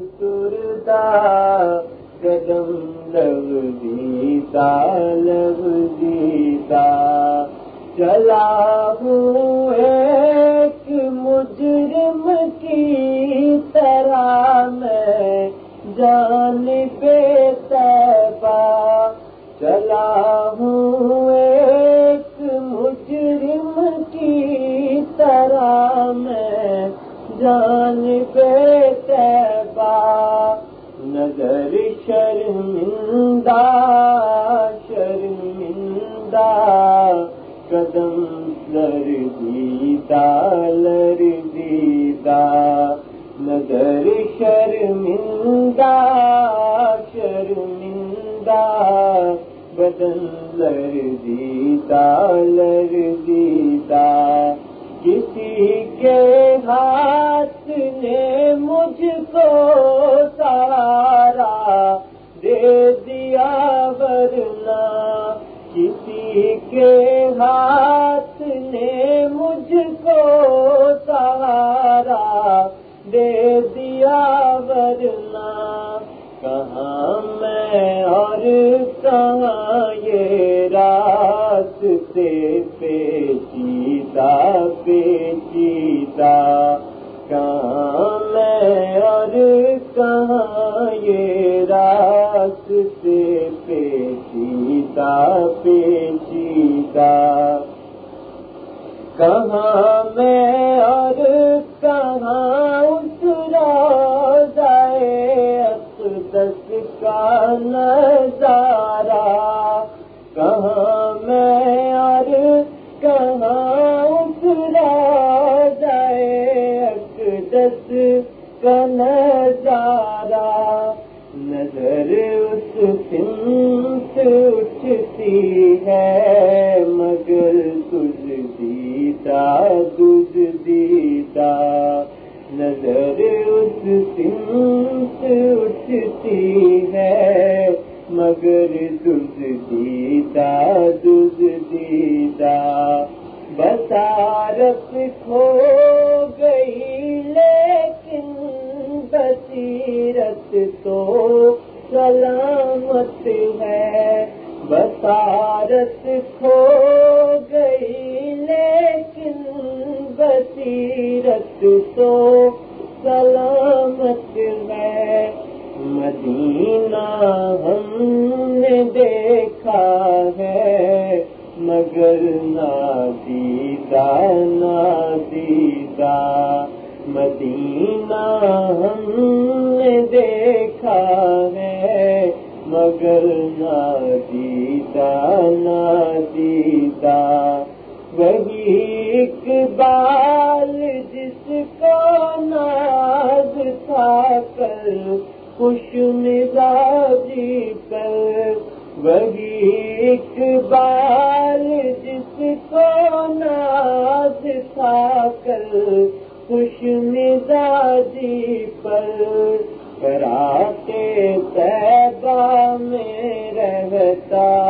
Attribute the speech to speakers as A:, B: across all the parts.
A: سردا قدم لگ دیتا لگ دیتا۔ چلا ہوں ایک مجرم کی طرح میں، جان بے تیبا چلا ہوں ایک مجرم کی طرح میں، جان بے تیبا نظر شرمندہ شرمندہ، قدم لر دیتا لر دیتا نظر شرمندہ شرمندہ، بدن لر دیتا لر دیتا کسی کے ہاتھ نے یہ رات سے پیچیدہ پیچیدہ کہاں میں اور کہاں یہ رات سے پیچیدہ پیچیدہ کہاں میں اور کہاں اترا جائے اقدس کا نظارہ نظارہ نظر اس سمت اٹھتی ہے، مگر تجھ دیتا تجھ دیتا نظر اس سمت اٹھتی ہے، مگر تجھ دیتا تجھ دیتا بسارت کھو گئی، لیکن بصیرت تو سلامت ہے۔ بسارت کھو گئی، لیکن بصیرت تو سلامت ہے۔ مدینہ ہم نے دیکھا ہے، مگر نادیدہ نادیدہ مدینہ ہم نے دیکھا ہے، مگر نادیدہ نادیدہ۔ وہی اقبال جس کو ناز تھا کر خوش مزاجی پر۔ وہی اقبال جس کو ناز تھا کر خوش مزاجی پر۔ کراتے تیبہ میں رہتا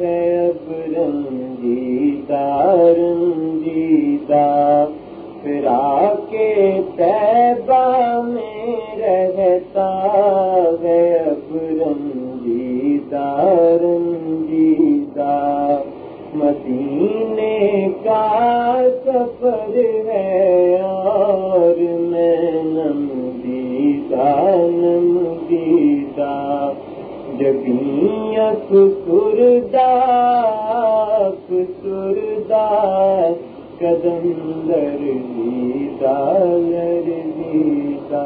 A: ہے اب رنجیدہ رنجیدہ۔ فرا کے تیبہ میں رہتا ہے اب رنجیدہ رنجیدہ۔ مدینے کا سفر ہے اور میں نم دیدہ نم دیدہ سردا سردا افسردہ قدم لر دیدہ لر دیدہ